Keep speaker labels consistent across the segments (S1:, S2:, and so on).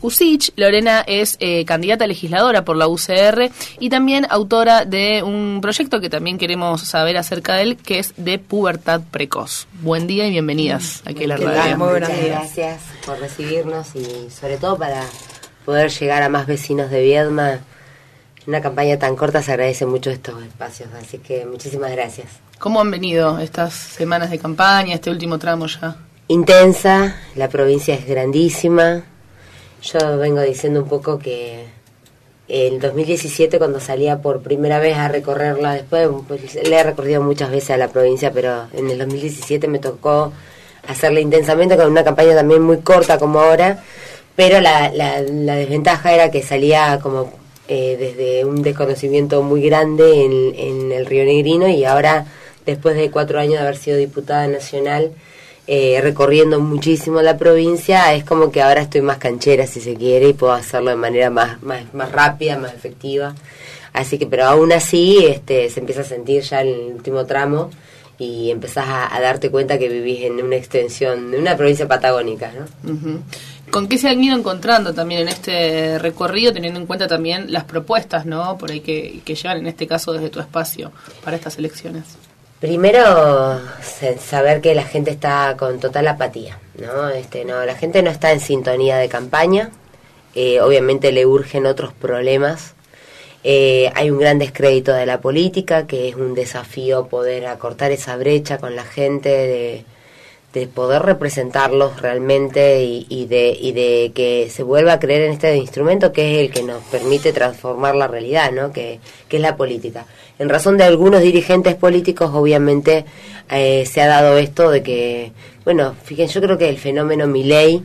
S1: Cusich, Lorena es eh, candidata legisladora por la UCR y también autora de un proyecto que también queremos saber acerca de él, que es de pubertad precoz. Buen día y bienvenidas aquí a la radio.
S2: Muy Muchas gracias por recibirnos y sobre todo para poder llegar a más vecinos de Viedma. Una campaña tan corta se agradece mucho estos espacios, así que muchísimas gracias.
S1: ¿Cómo han venido estas semanas de campaña, este último tramo ya?
S2: Intensa, la provincia es grandísima, yo vengo diciendo un poco que en 2017 cuando salía por primera vez a recorrerla, después pues, le he recorrido muchas veces a la provincia, pero en el 2017 me tocó hacerla intensamente con una campaña también muy corta como ahora, pero la, la, desventaja era que salía como eh, desde un desconocimiento muy grande en, en el Río Negrino y ahora, después de cuatro años de haber sido diputada nacional, eh, recorriendo muchísimo la provincia, es como que ahora estoy más canchera, si se quiere, y puedo hacerlo de manera más, más, más rápida, más efectiva. Así que, pero aún así, este, se empieza a sentir ya en el último tramo y empezás a, darte cuenta que vivís en una extensión, de una provincia patagónica, ¿no?
S1: ¿Con qué se han ido encontrando también en este recorrido, teniendo en cuenta también las propuestas, ¿no? Por ahí que, que en este caso, desde tu espacio para estas elecciones.
S2: Primero, saber que la gente está con total apatía, ¿no? Este, no, la gente no está en sintonía de campaña, eh, obviamente le urgen otros problemas. Eh, hay un gran descrédito de la política, que es un desafío poder acortar esa brecha con la gente, de, de poder representarlos realmente y, de, y de que se vuelva a creer en este instrumento que es el que nos permite transformar la realidad, ¿no? que, que es la política. En razón de algunos dirigentes políticos, obviamente, eh, se ha dado esto de que, bueno, fíjense, yo creo que el fenómeno Miley,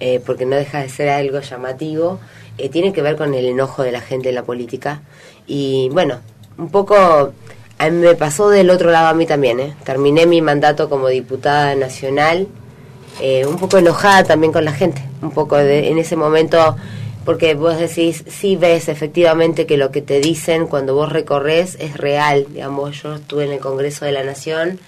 S2: eh, porque no deja de ser algo llamativo, eh, tiene que ver con el enojo de la gente en la política. Y bueno, un poco a me pasó del otro lado a mí también, ¿eh? Terminé mi mandato como diputada nacional, eh, un poco enojada también con la gente, un poco de, en ese momento, porque vos decís, sí ves efectivamente que lo que te dicen cuando vos recorres es real, digamos, yo estuve en el Congreso de la Nación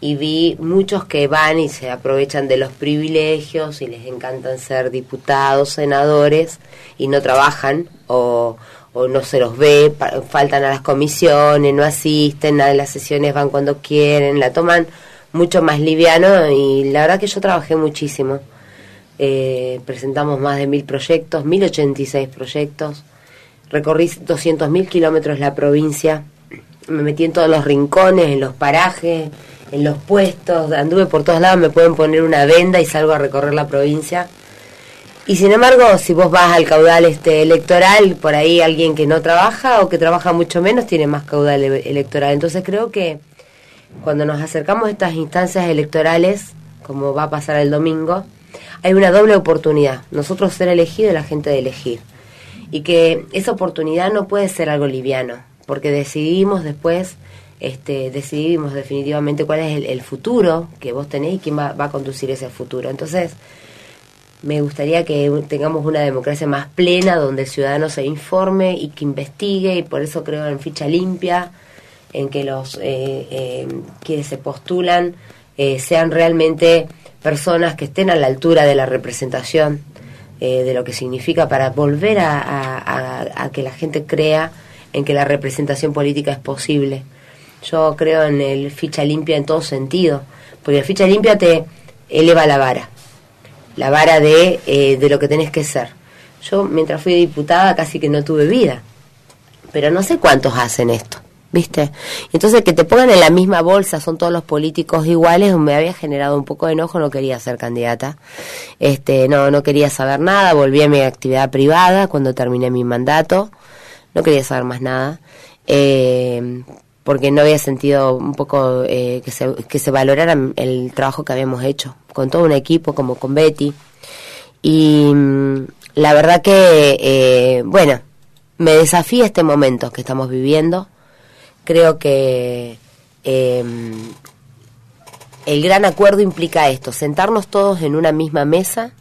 S2: y vi muchos que van y se aprovechan de los privilegios y les encantan ser diputados, senadores y no trabajan o o no se los ve, faltan a las comisiones, no asisten a las sesiones, van cuando quieren, la toman mucho más liviano y la verdad que yo trabajé muchísimo. Eh, presentamos más de mil proyectos, 1086 proyectos, recorrí 200 mil kilómetros la provincia, me metí en todos los rincones, en los parajes, en los puestos, anduve por todos lados, me pueden poner una venda y salgo a recorrer la provincia y sin embargo, si vos vas al caudal este electoral, por ahí alguien que no trabaja o que trabaja mucho menos tiene más caudal e-, electoral. Entonces creo que cuando nos acercamos a estas instancias electorales, como va a pasar el domingo, hay una doble oportunidad. Nosotros ser elegidos y la gente de elegir. Y que esa oportunidad no puede ser algo liviano, porque decidimos después, este, decidimos definitivamente cuál es el, futuro que vos tenés y quién va, va a conducir ese futuro. Entonces, me gustaría que tengamos una democracia más plena donde el ciudadano se informe y que investigue y por eso creo en ficha limpia, en que los eh, eh, quienes se postulan eh, sean realmente personas que estén a la altura de la representación de lo que significa para volver a, que la gente crea en que la representación política es posible. Yo creo en el ficha limpia en todo sentido, porque la ficha limpia te eleva la vara la vara de, eh, de lo que tenés que ser. Yo mientras fui diputada casi que no tuve vida, pero no sé cuántos hacen esto, ¿viste? Entonces que te pongan en la misma bolsa, son todos los políticos iguales, me había generado un poco de enojo, no quería ser candidata, este, no, no quería saber nada, volví a mi actividad privada cuando terminé mi mandato, no quería saber más nada. Eh, porque no había sentido un poco eh, que, se, que se valorara el trabajo que habíamos hecho con todo un equipo como con Betty. Y mm, la verdad que, eh, bueno, me desafía este momento que estamos viviendo. Creo que em, el gran acuerdo implica esto, sentarnos todos en una misma mesa,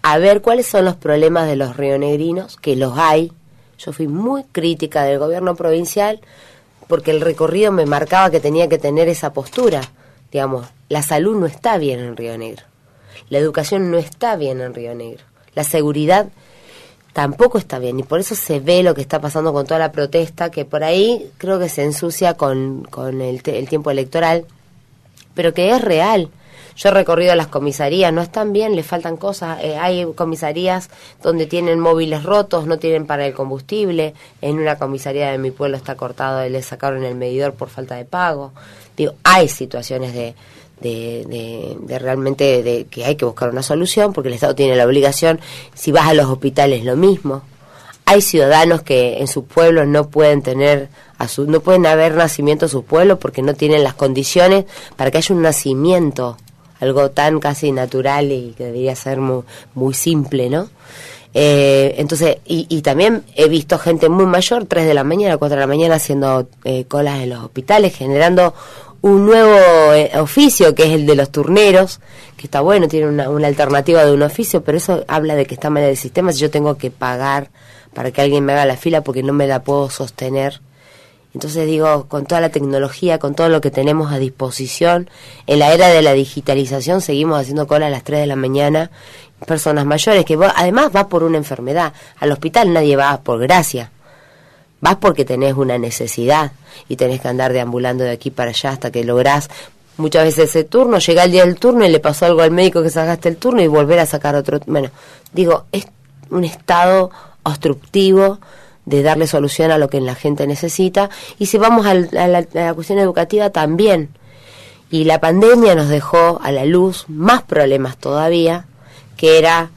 S2: a ver cuáles son los problemas de los rionegrinos, que los hay. Yo fui muy crítica del gobierno provincial porque el recorrido me marcaba que tenía que tener esa postura. Digamos, la salud no está bien en Río Negro. La educación no está bien en Río Negro. la seguridad tampoco está bien y por eso se ve lo que está pasando con toda la protesta, que por ahí creo que se ensucia con, con el, el tiempo electoral, pero que es real. Yo he recorrido las comisarías, no están bien, les faltan cosas. Eh, hay comisarías donde tienen móviles rotos, no tienen para el combustible. En una comisaría de mi pueblo está cortado, le sacaron el medidor por falta de pago. Digo, hay situaciones de, de, realmente de que hay que buscar una solución porque el Estado tiene la obligación, si vas a los hospitales lo mismo. Hay ciudadanos que en sus pueblos no pueden tener, a su, no pueden haber nacimiento en sus pueblos porque no tienen las condiciones para que haya un nacimiento, algo tan casi natural y que debería ser muy, simple, ¿no? Eh, entonces, y, y, también he visto gente muy mayor, 3 de la mañana, 4 de la mañana, haciendo eh, colas en los hospitales, generando un nuevo eh, oficio que es el de los turneros, que está bueno, tiene una, una, alternativa de un oficio, pero eso habla de que está mal el sistema, si yo tengo que pagar para que alguien me haga la fila porque no me la puedo sostener. Entonces digo, con toda la tecnología, con todo lo que tenemos a disposición, en la era de la digitalización seguimos haciendo cola a las 3 de la mañana, personas mayores, que además va por una enfermedad. Al hospital nadie va por gracia Vas porque tenés una necesidad y tenés que andar deambulando de aquí para allá hasta que lográs muchas veces ese turno, llega el día del turno y le pasó algo al médico que sacaste el turno y volver a sacar otro. Bueno, digo, es un estado obstructivo de darle solución a lo que la gente necesita. Y si vamos a la, cuestión educativa también. Y la pandemia nos dejó a la luz más problemas todavía, que era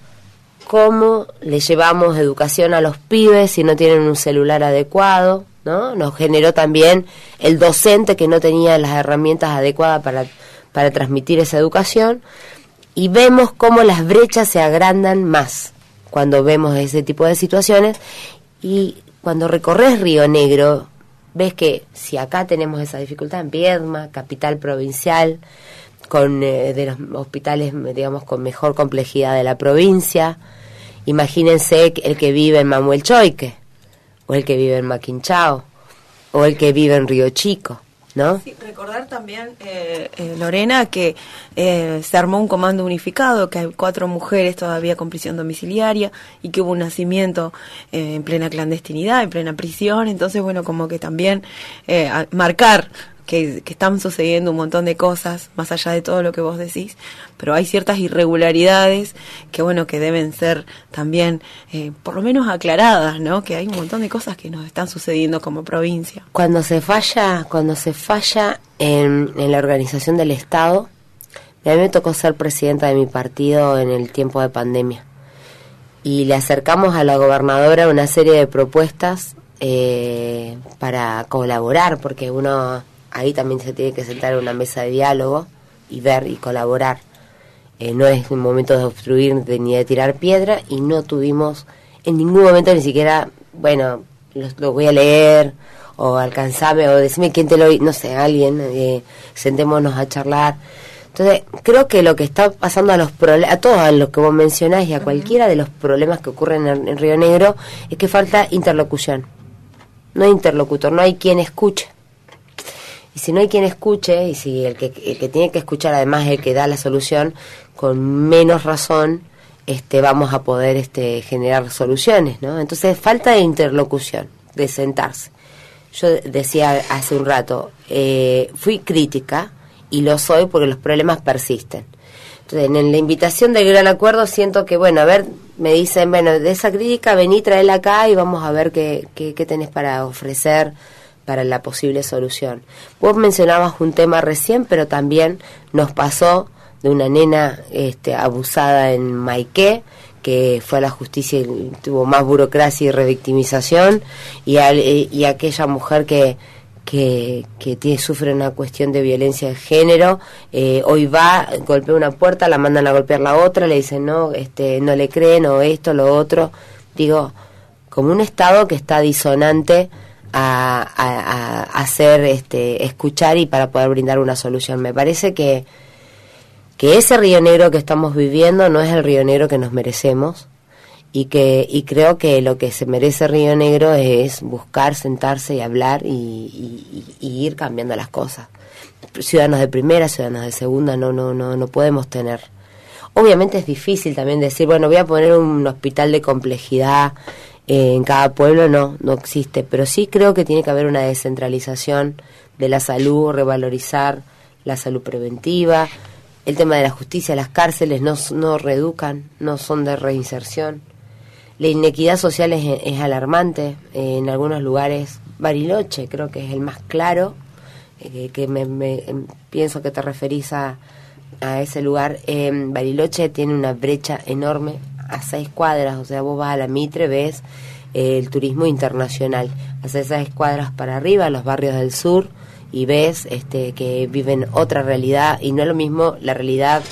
S2: cómo le llevamos educación a los pibes si no tienen un celular adecuado, ¿no? Nos generó también el docente que no tenía las herramientas adecuadas para, para transmitir esa educación y vemos cómo las brechas se agrandan más cuando vemos ese tipo de situaciones y cuando recorres Río Negro ves que si acá tenemos esa dificultad en Viedma, capital provincial, con eh, de los hospitales digamos con mejor complejidad de la provincia, Imagínense el que vive en Manuel Choique, o el que vive en Maquinchao, o el que vive en Río Chico.
S3: Sí, recordar también, eh, eh, Lorena, que eh, se armó un comando unificado, que hay cuatro mujeres todavía con prisión domiciliaria y que hubo un nacimiento en plena clandestinidad, en plena prisión. Entonces, bueno, como que también marcar que, están sucediendo un montón de cosas, más allá de todo lo que vos decís, pero hay ciertas irregularidades que, bueno, que deben ser también, eh, por lo menos aclaradas, ¿no? Que hay un montón de cosas que nos están sucediendo como provincia.
S2: Cuando se falla, cuando se falla en, en la organización del Estado, a mí me tocó ser presidenta de mi partido en el tiempo de pandemia. Y le acercamos a la gobernadora una serie de propuestas eh, para colaborar, porque uno ahí también se tiene que sentar en una mesa de diálogo y ver y colaborar. Eh, no es un momento de obstruir ni de tirar piedra y no tuvimos en ningún momento ni siquiera, bueno, lo, voy a leer o alcanzame o decime quién te lo, no sé, alguien, eh, sentémonos a charlar. Entonces, creo que lo que está pasando a los a todos los que vos mencionás y a cualquiera de los problemas que ocurren en Río Negro es que falta interlocución. No hay interlocutor, no hay quien escuche. Y si no hay quien escuche, y si el que, el que tiene que escuchar además es el que da la solución, con menos razón este, vamos a poder este, generar soluciones, ¿no? Entonces falta de interlocución, de sentarse. Yo decía hace un rato, eh, fui crítica y lo soy porque los problemas persisten. Entonces, en la invitación del gran acuerdo siento que, bueno, a ver, me dicen, bueno, de esa crítica vení, traela acá y vamos a ver qué, qué, qué tenés para ofrecer para la posible solución. Vos mencionabas un tema recién, pero también nos pasó de una nena este, abusada en Maiqué, que fue a la justicia y tuvo más burocracia y revictimización, y, y aquella mujer que, que, que tiene, sufre una cuestión de violencia de género, eh, hoy va, golpea una puerta, la mandan a golpear la otra, le dicen no, este, no le creen, o esto, lo otro. Digo, como un estado que está disonante a, hacer este, escuchar y para poder brindar una solución. Me parece que, que ese Río Negro que estamos viviendo no es el Río Negro que nos merecemos y que y creo que lo que se merece Río Negro es buscar sentarse y hablar y, ir cambiando las cosas ciudadanos de primera ciudadanos de segunda no no no no podemos tener Obviamente es difícil también decir, bueno, voy a poner un hospital de complejidad eh, en cada pueblo, no, no existe, pero sí creo que tiene que haber una descentralización de la salud, revalorizar la salud preventiva, el tema de la justicia, las cárceles no, no reeducan, no son de reinserción. La inequidad social es, alarmante, en algunos lugares, Bariloche creo que es el más claro, eh, que me, em, pienso que te referís a, a ese lugar. Bariloche tiene una brecha enorme a seis cuadras, o sea, vos vas a la Mitre, ves eh, el turismo internacional, hacia seis cuadras para arriba, los barrios del sur, y ves este, que viven otra realidad, y no es lo mismo la realidad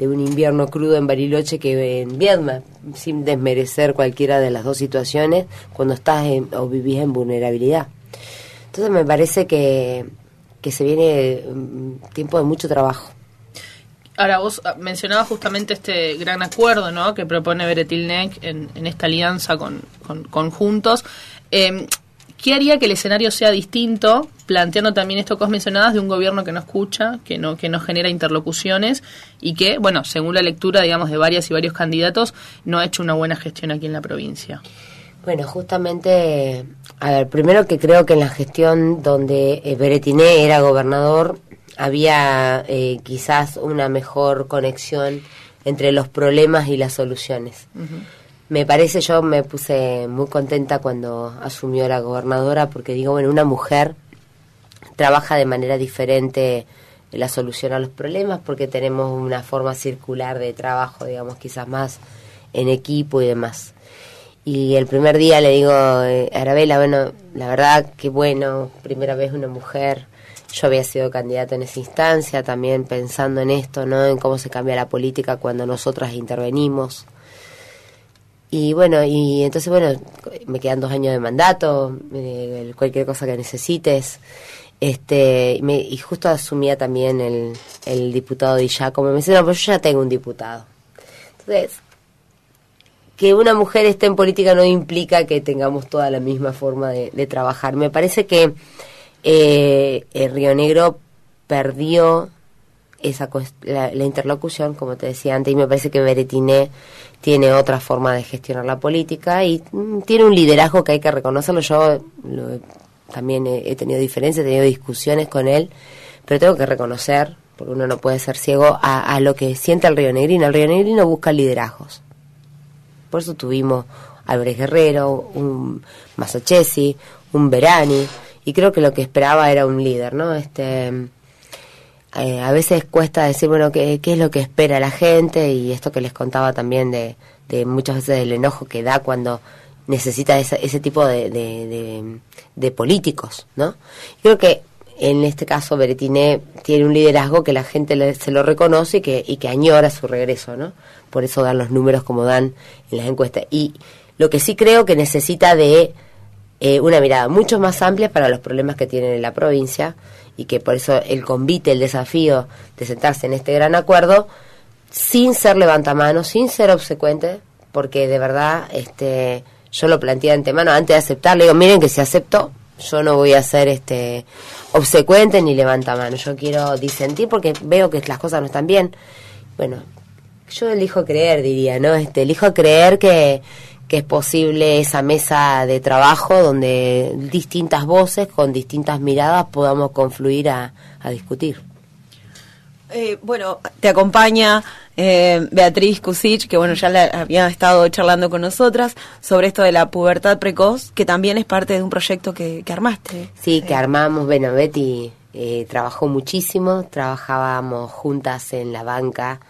S2: de un invierno crudo en Bariloche que en Viedma, sin desmerecer cualquiera de las dos situaciones cuando estás o vivís en vulnerabilidad. Entonces me parece que, que se viene mm, tiempo de mucho trabajo.
S1: Ahora, vos ah, mencionabas justamente este gran acuerdo ¿no? que propone Beretilnec en, en esta alianza con, Juntos. Em, ¿Qué haría que el escenario sea distinto, planteando también esto que vos mencionabas de un gobierno que no escucha, que no, que no genera interlocuciones y que, bueno, según la lectura, digamos, de varias y varios candidatos, no ha hecho una buena gestión aquí en la provincia?
S2: Bueno, justamente, a ver, primero que creo que en la gestión donde eh, Beretiné era gobernador, había eh, quizás una mejor conexión entre los problemas y las soluciones. Me parece, yo me puse muy contenta cuando asumió la gobernadora porque digo, bueno, una mujer trabaja de manera diferente la solución a los problemas porque tenemos una forma circular de trabajo, digamos, quizás más en equipo y demás. Y el primer día le digo, eh, Arabela, bueno, la verdad que bueno, primera vez una mujer, yo había sido candidata en esa instancia, también pensando en esto, ¿no? En cómo se cambia la política cuando nosotras intervenimos. Y bueno, y entonces, bueno, me quedan dos años de mandato, eh, cualquier cosa que necesites. Este, me, y justo asumía también el, el diputado de como Me dice, no, pues yo ya tengo un diputado. Entonces, que una mujer esté en política no implica que tengamos toda la misma forma de trabajar. Me parece que eh, el Río Negro perdió esa la, interlocución, como te decía antes, y me parece que Beretiné tiene otra forma de gestionar la política y mm, tiene un liderazgo que hay que reconocerlo. Yo también he, tenido diferencias, he tenido discusiones con él, pero tengo que reconocer, porque uno no puede ser ciego, a, lo que siente el Río Negrino. El Río Negrino busca liderazgos. Por eso tuvimos Álvarez Guerrero, un Masachesi, un Verani, y creo que lo que esperaba era un líder, ¿no? Este, eh, a veces cuesta decir, bueno, ¿qué, ¿qué, es lo que espera la gente? Y esto que les contaba también de, de muchas veces del enojo que da cuando necesita ese, ese tipo de, de, políticos, ¿no? Creo que en este caso Beretiné tiene un liderazgo que la gente se lo reconoce y que, y que añora su regreso, ¿no? Por eso dan los números como dan en las encuestas. Y lo que sí creo que necesita de eh, una mirada mucho más amplia para los problemas que tienen en la provincia y que por eso el convite, el desafío de sentarse en este gran acuerdo sin ser levantamanos, sin ser obsecuente, porque de verdad este yo lo planteé de antemano antes de aceptarlo, digo, miren que si acepto, yo no voy a ser este obsecuente ni levantamanos, yo quiero disentir porque veo que las cosas no están bien. Bueno, yo elijo creer, diría, ¿no? Este, elijo creer que que es posible esa mesa de trabajo donde distintas voces con distintas miradas podamos confluir a, discutir.
S3: Eh, bueno, te acompaña eh, Beatriz Kusich, que bueno, ya la, había estado charlando con nosotras sobre esto de la pubertad precoz, que también es parte de un proyecto que, armaste.
S2: Sí, que armamos, bueno, Betty eh, trabajó muchísimo, trabajábamos juntas en la banca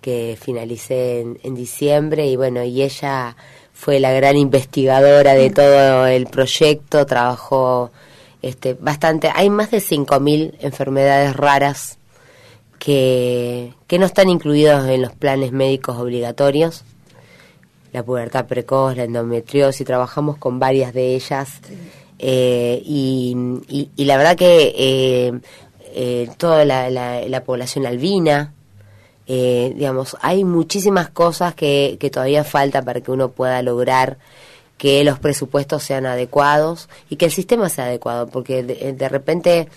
S2: que finalicé en, en diciembre y bueno, y ella fue la gran investigadora de todo el proyecto, trabajó este, bastante. Hay más de 5.000 enfermedades raras que, que no están incluidas en los planes médicos obligatorios. La pubertad precoz, la endometriosis, trabajamos con varias de ellas. Eh, y, y, la verdad que eh, eh, toda la, la población albina, eh, digamos, hay muchísimas cosas que, que todavía falta para que uno pueda lograr que los presupuestos sean adecuados y que el sistema sea adecuado, porque de, repente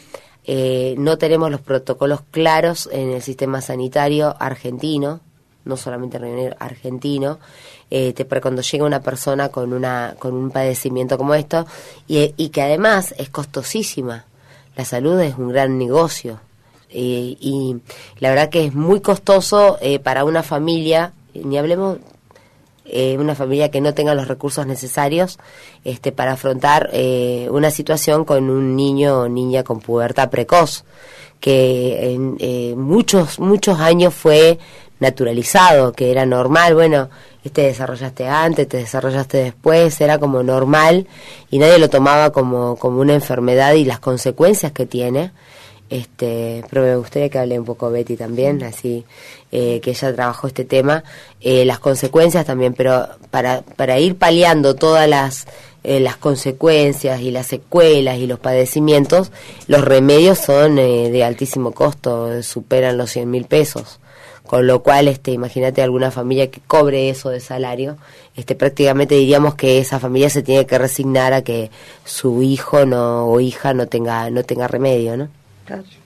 S2: eh, no tenemos los protocolos claros en el sistema sanitario argentino, no solamente argentino, este, pero cuando llega una persona con, una, con un padecimiento como esto, y que además es costosísima. La salud es un gran negocio. Eh, y la verdad que es muy costoso eh, para una familia, ni hablemos eh, una familia que no tenga los recursos necesarios este, para afrontar eh, una situación con un niño o niña con pubertad precoz, que en eh, muchos, muchos años fue naturalizado, que era normal, bueno, te desarrollaste antes, te desarrollaste después, era como normal y nadie lo tomaba como, como una enfermedad y las consecuencias que tiene. Este, pero me gustaría que hable un poco Betty también, así eh, que ella trabajó este tema, eh, las consecuencias también, pero para, para ir paliando todas las, eh, las consecuencias y las secuelas y los padecimientos, los remedios son de altísimo costo, superan los 100 mil pesos. Con lo cual, este, imagínate alguna familia que cobre eso de salario, este, prácticamente diríamos que esa familia se tiene que resignar a que su hijo no, o hija no tenga, no tenga remedio, ¿no?
S3: Claro.